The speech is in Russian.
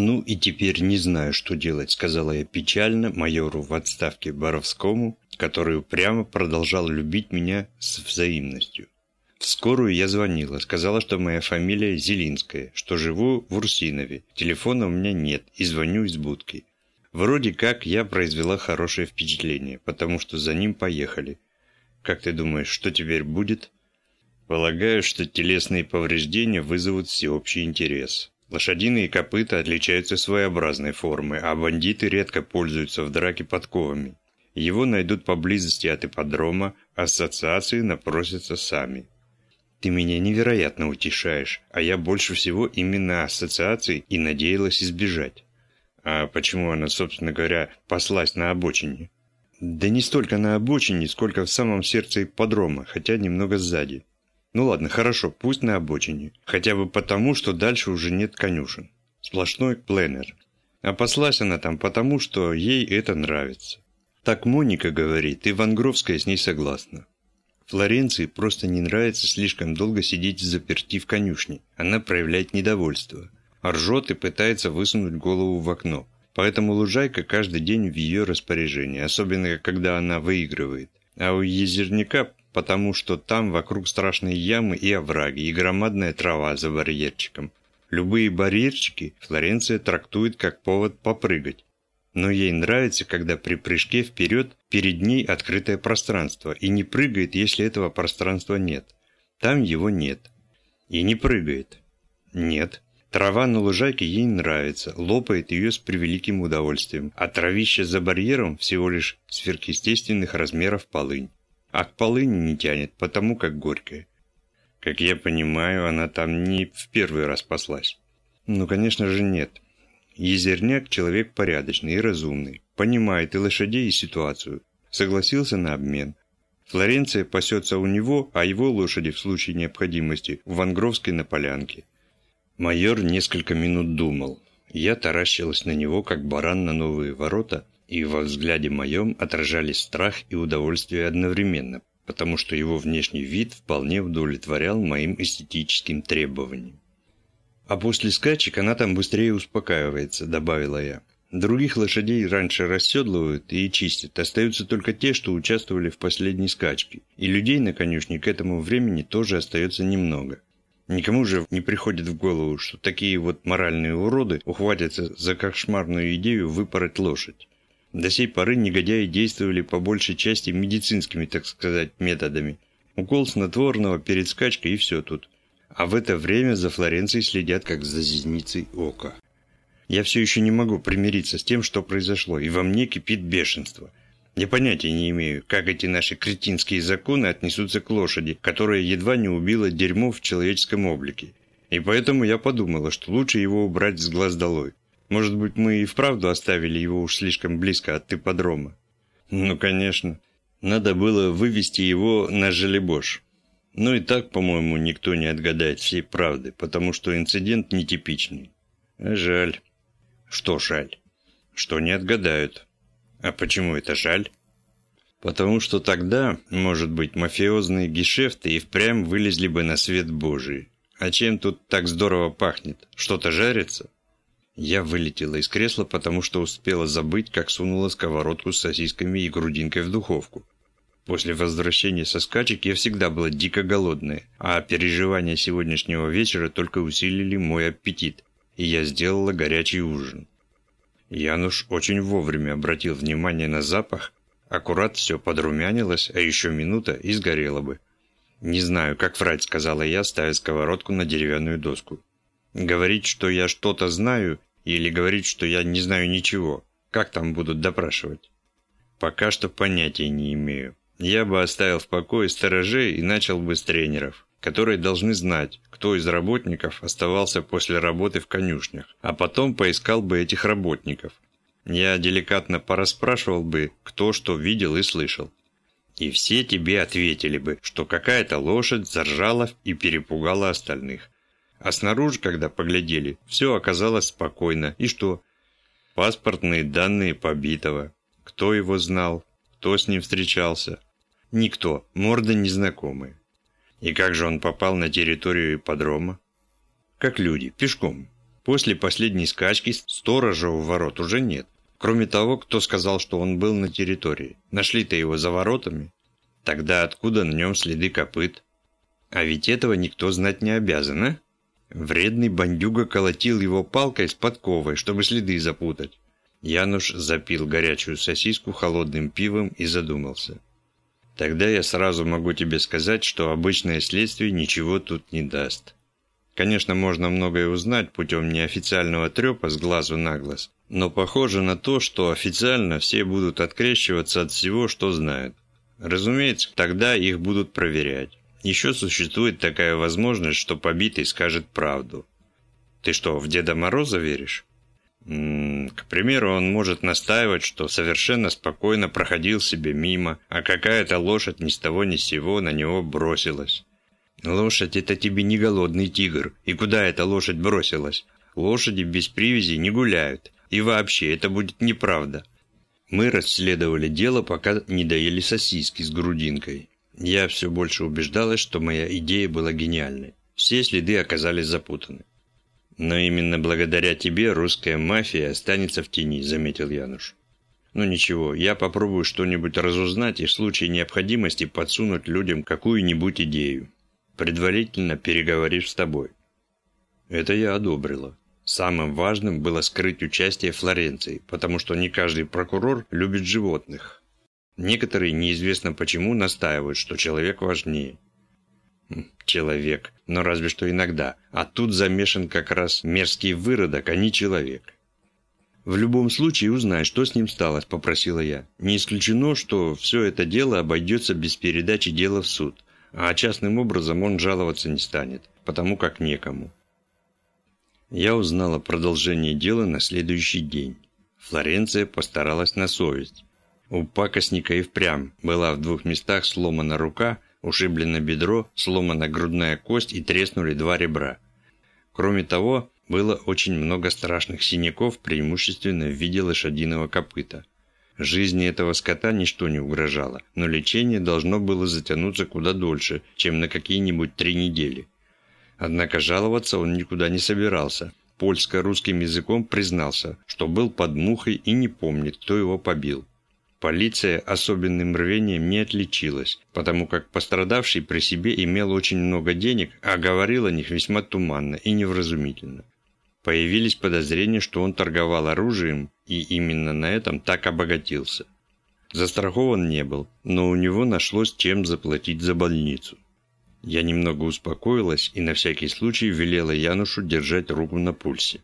«Ну и теперь не знаю, что делать», — сказала я печально майору в отставке Боровскому, который упрямо продолжал любить меня с взаимностью. В скорую я звонила, сказала, что моя фамилия Зелинская, что живу в Урсинове, телефона у меня нет и звоню из будки. Вроде как я произвела хорошее впечатление, потому что за ним поехали. Как ты думаешь, что теперь будет? Полагаю, что телесные повреждения вызовут всеобщий интерес. Лошадиные копыта отличаются своеобразной формой, а бандиты редко пользуются в драке подковами. Его найдут поблизости от ипподрома, ассоциации напросятся сами. Ты меня невероятно утешаешь, а я больше всего именно ассоциаций и надеялась избежать. А почему она, собственно говоря, паслась на обочине? Да не столько на обочине, сколько в самом сердце ипподрома, хотя немного сзади. Ну ладно, хорошо, пусть на обочине. Хотя бы потому, что дальше уже нет конюшен. Сплошной пленер. А послась она там потому, что ей это нравится. Так Моника говорит, и Вангровская с ней согласна. Флоренции просто не нравится слишком долго сидеть в заперти в конюшне. Она проявляет недовольство. Ржет и пытается высунуть голову в окно. Поэтому лужайка каждый день в ее распоряжении, особенно когда она выигрывает. А у езерняка потому что там вокруг страшные ямы и овраги, и громадная трава за барьерчиком. Любые барьерчики Флоренция трактует как повод попрыгать. Но ей нравится, когда при прыжке вперед перед ней открытое пространство, и не прыгает, если этого пространства нет. Там его нет. И не прыгает. Нет. Трава на лужайке ей нравится, лопает ее с превеликим удовольствием, а травище за барьером всего лишь сверхъестественных размеров полынь а к полыни не тянет, потому как горькая. Как я понимаю, она там не в первый раз паслась. Ну, конечно же, нет. Езерняк – человек порядочный и разумный, понимает и лошадей, и ситуацию. Согласился на обмен. Флоренция пасется у него, а его лошади в случае необходимости в Вангровской на полянке. Майор несколько минут думал. Я таращилась на него, как баран на новые ворота – и во взгляде моем отражались страх и удовольствие одновременно, потому что его внешний вид вполне удовлетворял моим эстетическим требованиям. «А после скачек она там быстрее успокаивается», – добавила я. «Других лошадей раньше расседлывают и чистят, остаются только те, что участвовали в последней скачке, и людей на конюшне к этому времени тоже остается немного». Никому же не приходит в голову, что такие вот моральные уроды ухватятся за кошмарную идею выпороть лошадь. До сей поры негодяи действовали по большей части медицинскими, так сказать, методами. Укол снотворного перед скачкой и все тут. А в это время за Флоренцией следят как за зеницей ока. Я все еще не могу примириться с тем, что произошло, и во мне кипит бешенство. Я понятия не имею, как эти наши кретинские законы отнесутся к лошади, которая едва не убила дерьмо в человеческом облике. И поэтому я подумала, что лучше его убрать с глаз долой. Может быть, мы и вправду оставили его уж слишком близко от ипподрома? Ну, конечно. Надо было вывести его на желебош. Но и так, по-моему, никто не отгадает всей правды, потому что инцидент нетипичный. Жаль. Что жаль? Что не отгадают. А почему это жаль? Потому что тогда, может быть, мафиозные гешефты и впрямь вылезли бы на свет Божий. А чем тут так здорово пахнет? Что-то жарится? Я вылетела из кресла, потому что успела забыть, как сунула сковородку с сосисками и грудинкой в духовку. После возвращения со скачек я всегда была дико голодная, а переживания сегодняшнего вечера только усилили мой аппетит, и я сделала горячий ужин. Януш очень вовремя обратил внимание на запах, аккурат все подрумянилось, а еще минута и сгорело бы. «Не знаю, как врать», — сказала я, ставя сковородку на деревянную доску. Говорить, что я что-то знаю, или говорить, что я не знаю ничего. Как там будут допрашивать? Пока что понятия не имею. Я бы оставил в покое сторожей и начал бы с тренеров, которые должны знать, кто из работников оставался после работы в конюшнях, а потом поискал бы этих работников. Я деликатно порасспрашивал бы, кто что видел и слышал. И все тебе ответили бы, что какая-то лошадь заржала и перепугала остальных. А снаружи, когда поглядели, все оказалось спокойно. И что? Паспортные данные побитого. Кто его знал? Кто с ним встречался? Никто. Морды незнакомые. И как же он попал на территорию ипподрома? Как люди, пешком. После последней скачки сторожа у ворот уже нет. Кроме того, кто сказал, что он был на территории? Нашли-то его за воротами? Тогда откуда на нем следы копыт? А ведь этого никто знать не обязан, а? Вредный бандюга колотил его палкой с подковой, чтобы следы запутать. Януш запил горячую сосиску холодным пивом и задумался. Тогда я сразу могу тебе сказать, что обычное следствие ничего тут не даст. Конечно, можно многое узнать путем неофициального трепа с глазу на глаз, но похоже на то, что официально все будут открещиваться от всего, что знают. Разумеется, тогда их будут проверять. Еще существует такая возможность, что побитый скажет правду. Ты что, в Деда Мороза веришь? К примеру, он может настаивать, что совершенно спокойно проходил себе мимо, а какая-то лошадь ни с того ни с сего на него бросилась. Лошадь – это тебе не голодный тигр. И куда эта лошадь бросилась? Лошади без привязи не гуляют. И вообще, это будет неправда. Мы расследовали дело, пока не доели сосиски с грудинкой. Я все больше убеждалась, что моя идея была гениальной. Все следы оказались запутаны. «Но именно благодаря тебе русская мафия останется в тени», – заметил Януш. «Ну ничего, я попробую что-нибудь разузнать и в случае необходимости подсунуть людям какую-нибудь идею предварительно переговорив с тобой. Это я одобрила. Самым важным было скрыть участие Флоренции, потому что не каждый прокурор любит животных. Некоторые неизвестно почему настаивают, что человек важнее. Хм, человек, но разве что иногда. А тут замешан как раз мерзкий выродок, а не человек. «В любом случае узнай, что с ним сталось», – попросила я. «Не исключено, что все это дело обойдется без передачи дела в суд а частным образом он жаловаться не станет, потому как некому. Я узнала продолжение дела на следующий день. Флоренция постаралась на совесть. У пакостника и впрямь была в двух местах сломана рука, ушиблено бедро, сломана грудная кость и треснули два ребра. Кроме того, было очень много страшных синяков, преимущественно в виде лошадиного копыта. Жизни этого скота ничто не угрожало, но лечение должно было затянуться куда дольше, чем на какие-нибудь три недели. Однако жаловаться он никуда не собирался. Польско-русским языком признался, что был под мухой и не помнит, кто его побил. Полиция особенным рвением не отличилась, потому как пострадавший при себе имел очень много денег, а говорил о них весьма туманно и невразумительно. Появились подозрения, что он торговал оружием и именно на этом так обогатился. Застрахован не был, но у него нашлось чем заплатить за больницу. Я немного успокоилась и на всякий случай велела Янушу держать руку на пульсе.